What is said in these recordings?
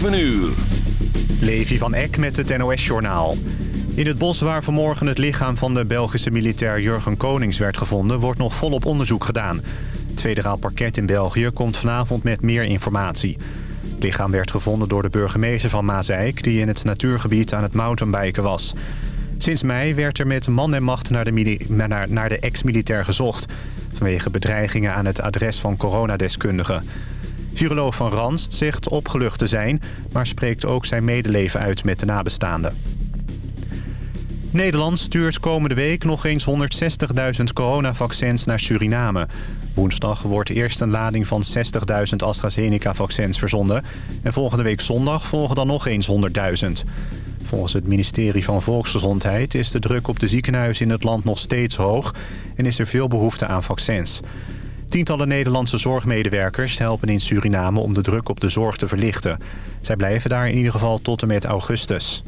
7 uur. Levi van Eck met het NOS-journaal. In het bos waar vanmorgen het lichaam van de Belgische militair Jurgen Konings werd gevonden... wordt nog volop onderzoek gedaan. Het federaal parket in België komt vanavond met meer informatie. Het lichaam werd gevonden door de burgemeester van Maasijk... die in het natuurgebied aan het mountainbiken was. Sinds mei werd er met man en macht naar de, naar, naar de ex-militair gezocht... vanwege bedreigingen aan het adres van coronadeskundigen. Viroloog van Ranst zegt opgelucht te zijn... maar spreekt ook zijn medeleven uit met de nabestaanden. Nederland stuurt komende week nog eens 160.000 coronavaccins naar Suriname. Woensdag wordt eerst een lading van 60.000 AstraZeneca-vaccins verzonden... en volgende week zondag volgen dan nog eens 100.000. Volgens het ministerie van Volksgezondheid is de druk op de ziekenhuizen in het land nog steeds hoog... en is er veel behoefte aan vaccins. Tientallen Nederlandse zorgmedewerkers helpen in Suriname om de druk op de zorg te verlichten. Zij blijven daar in ieder geval tot en met augustus.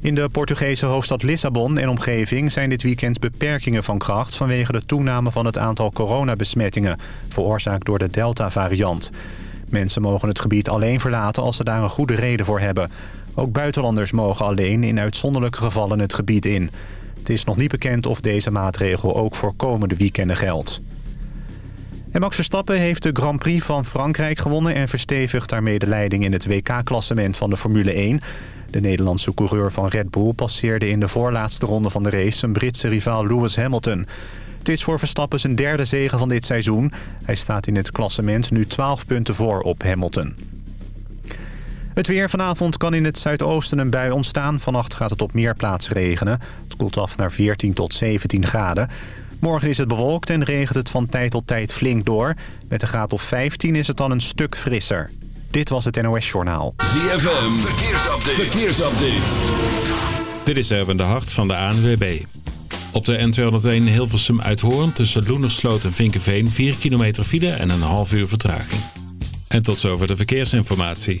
In de Portugese hoofdstad Lissabon en omgeving zijn dit weekend beperkingen van kracht... vanwege de toename van het aantal coronabesmettingen, veroorzaakt door de Delta-variant. Mensen mogen het gebied alleen verlaten als ze daar een goede reden voor hebben. Ook buitenlanders mogen alleen in uitzonderlijke gevallen het gebied in. Het is nog niet bekend of deze maatregel ook voor komende weekenden geldt. En Max Verstappen heeft de Grand Prix van Frankrijk gewonnen... en verstevigt daarmee de leiding in het WK-klassement van de Formule 1. De Nederlandse coureur van Red Bull passeerde in de voorlaatste ronde van de race... zijn Britse rivaal Lewis Hamilton. Het is voor Verstappen zijn derde zege van dit seizoen. Hij staat in het klassement nu 12 punten voor op Hamilton. Het weer vanavond kan in het zuidoosten een bui ontstaan. Vannacht gaat het op meer plaatsen regenen. Het koelt af naar 14 tot 17 graden. Morgen is het bewolkt en regent het van tijd tot tijd flink door. Met een graad of 15 is het dan een stuk frisser. Dit was het NOS Journaal. ZFM, verkeersupdate. verkeersupdate. Dit is Erwin de Hart van de ANWB. Op de N201 Hilversum uit Hoorn tussen Loenersloot en Vinkenveen 4 kilometer file en een half uur vertraging. En tot zover de verkeersinformatie.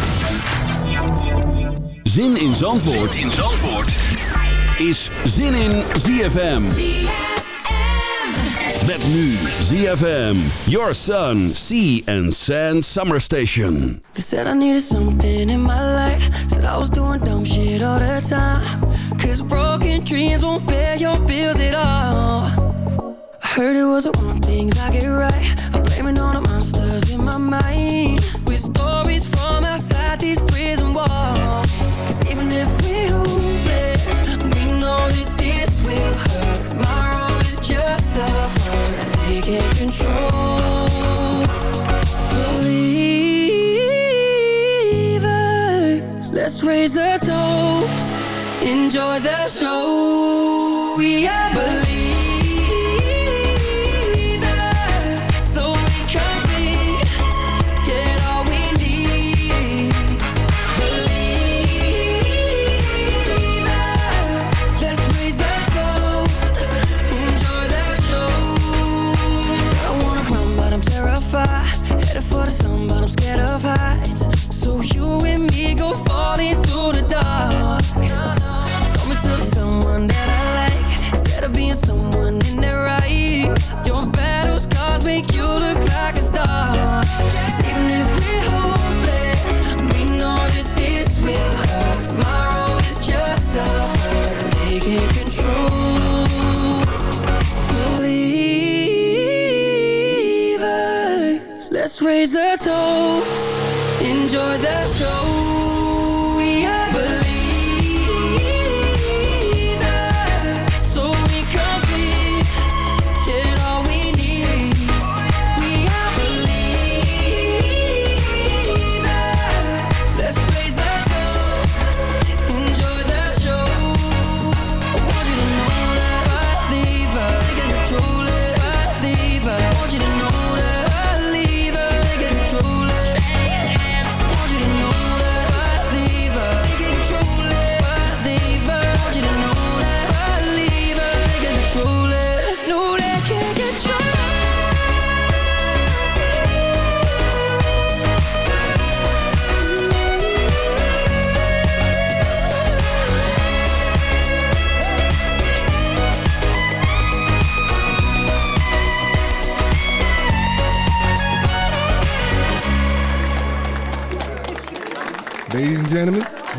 Zin in Zandvoort, in Zandvoort. is Zin in ZFM. Met nu ZFM, Your Sun, Sea and Sand Summer Station. They said I needed something in my life Said I was doing dumb shit all the time Cause broken dreams won't pay your bills at all I heard it was the wrong things I get right I'm blaming all the monsters in my mind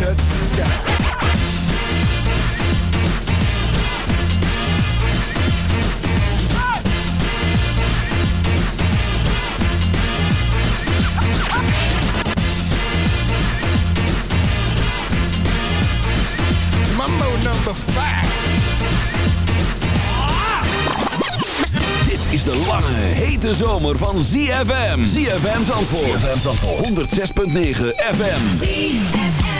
touch the sky. Number five. Dit is de lange, hete zomer van ZFM. ZFM Zandvoort. ZFM Zandvoort. 106.9 FM. Here's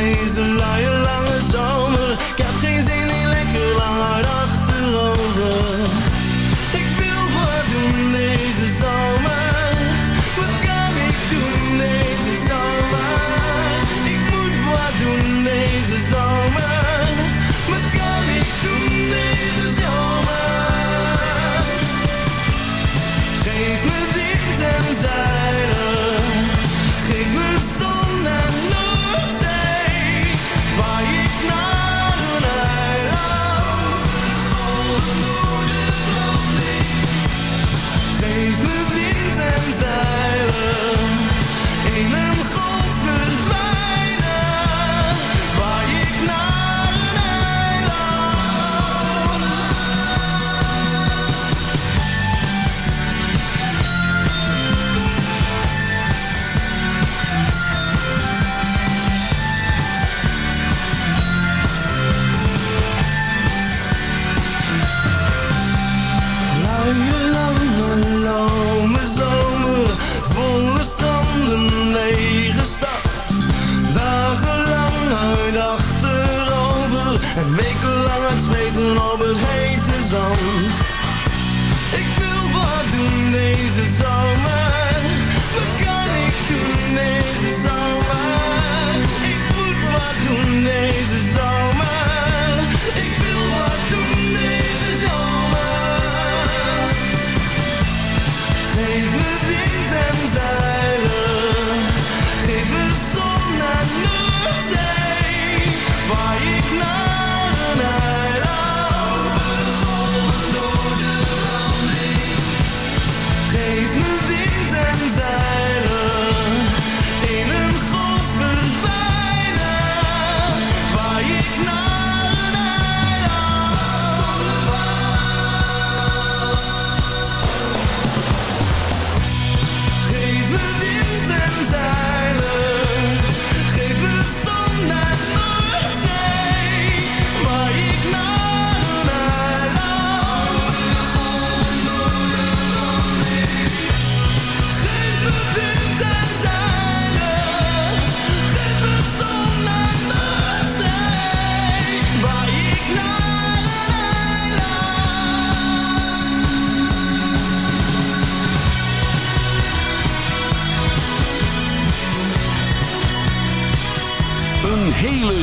days and lie along as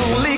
努力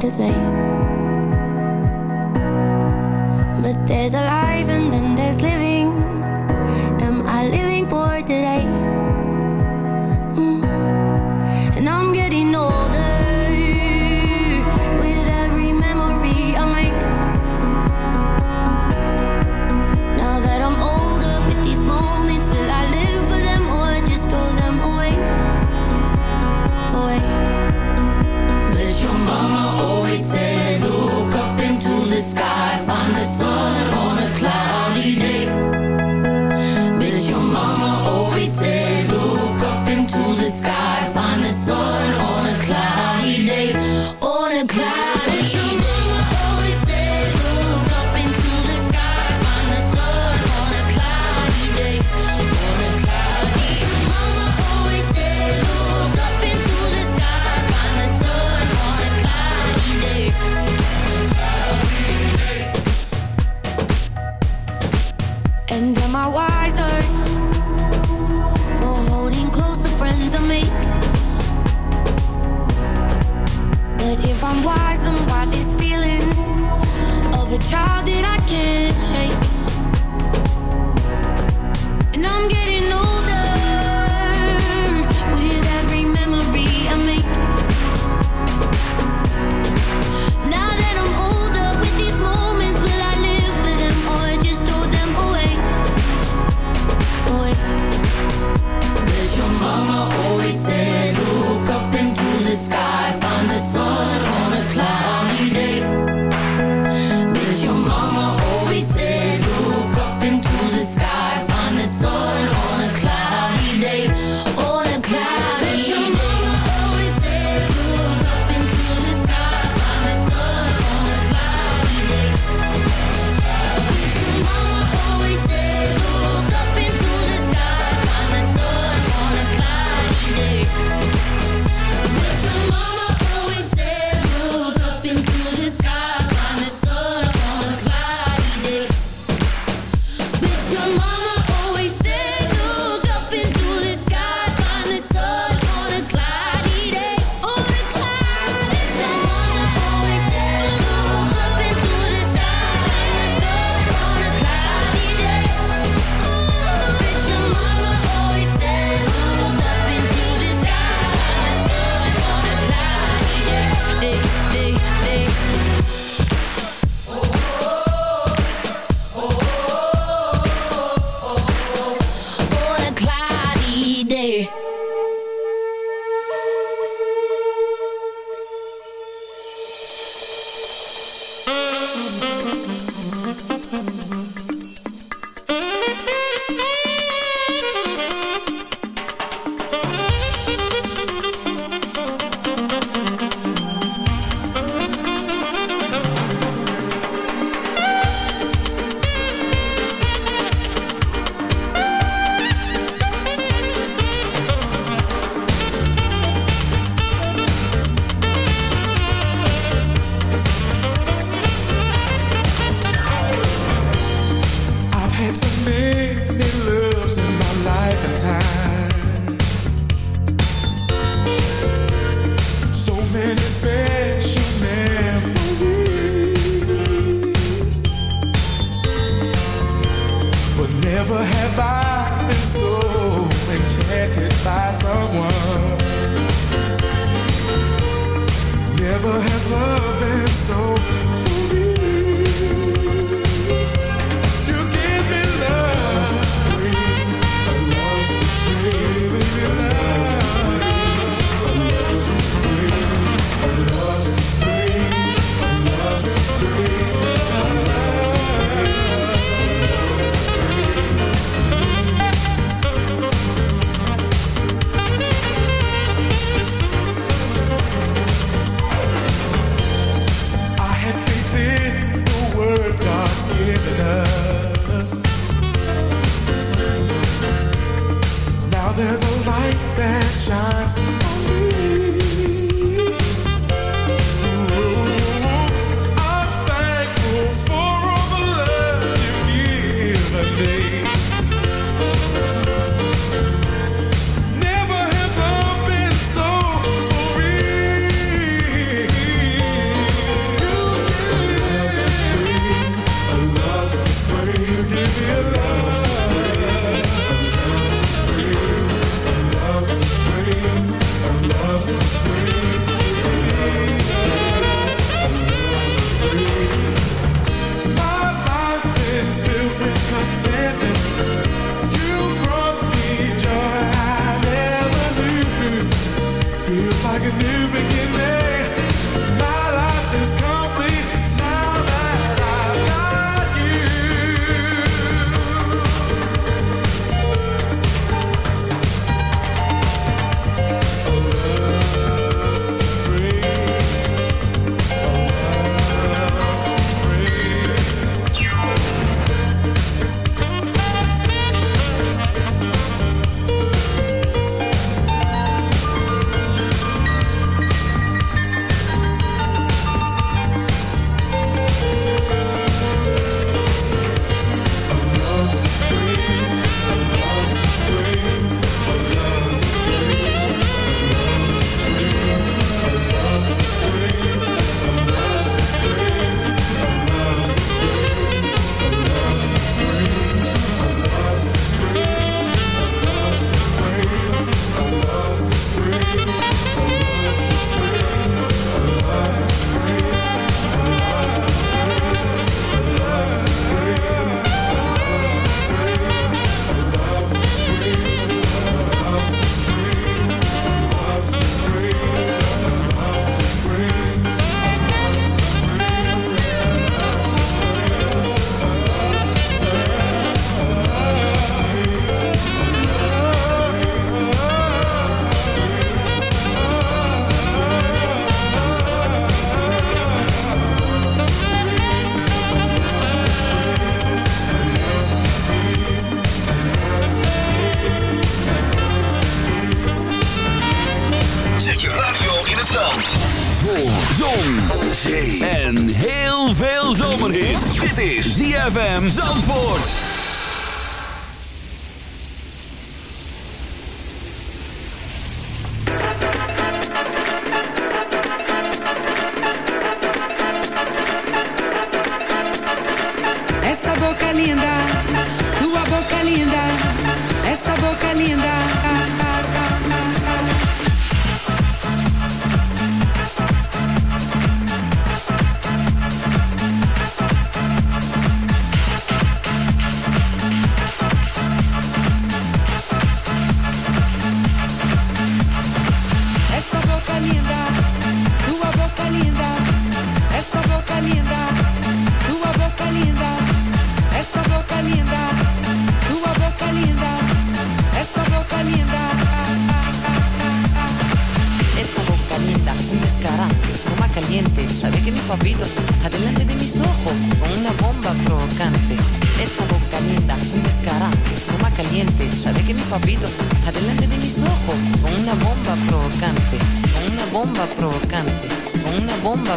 To say.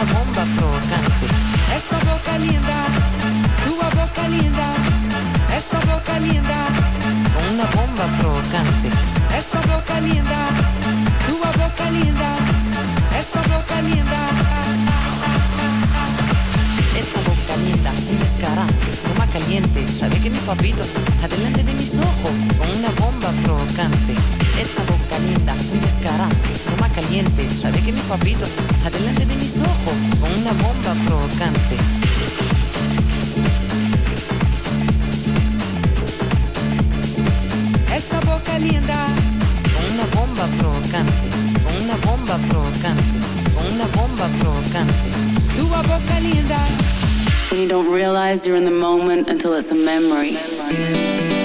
una bomba provocante. Essa boca linda, tua boca linda, essa boca linda, Con una bomba provocante. essa boca linda, tua boca linda, essa boca linda. Esa boca linda, un descarado, broma caliente. Sabe que mi papito adelante de mis ojos con una bomba provocante. Esa boca linda, un descarado, caliente. Sabe que mi papito de mis ojos con una bomba provocante. Essa boca linda, Con una bomba provocante, con una bomba provocante, con una bomba provocante. tua boca linda. When you don't realize you're in the moment until it's a memory. How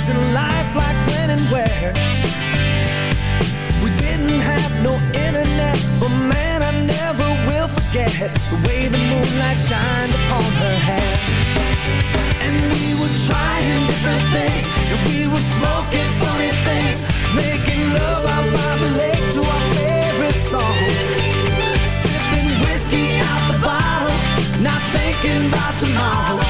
things in life, like when and where. We didn't have no internet, but man, I never will forget the way the moonlight shined upon her hair. And we were trying different things, and we were smoking funny things, making love out by the lake to our favorite song. Sipping whiskey out the bottle, not thinking about tomorrow.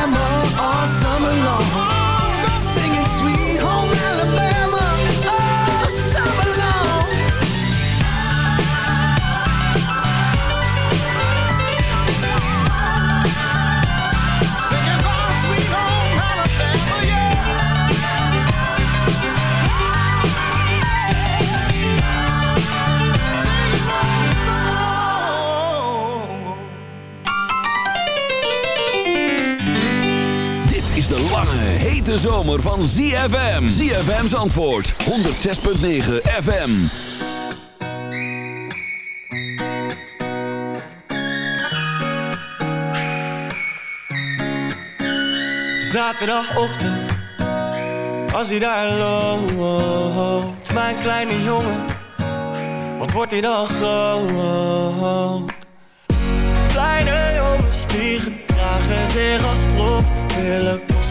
hete zomer van ZFM. ZFM's antwoord, 106.9 FM. Zaterdagochtend, als hij daar loopt, mijn kleine jongen, wat wordt hij dan groot? Kleine jongens die gedragen zich als prof,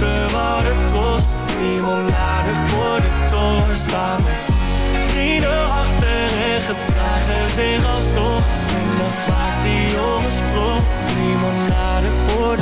kosten wat het kost. Limonade voor de staan met Vrienden achter en gedragen zich alsnog. En dat maakt die jongens prof Limonade voor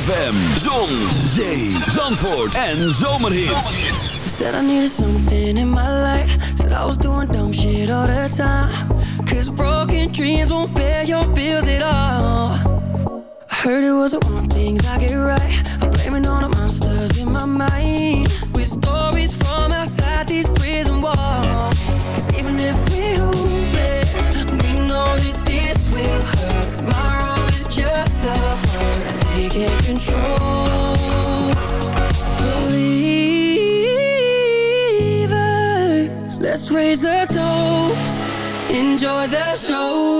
ZFM, zon, zee, zandvoort en zomerhits. Said I needed something in my life. Said I was doing dumb shit all the time. Cause broken dreams won't pay your bills at all. I heard it was the wrong things I get right. Believers, let's raise a toast. Enjoy the show.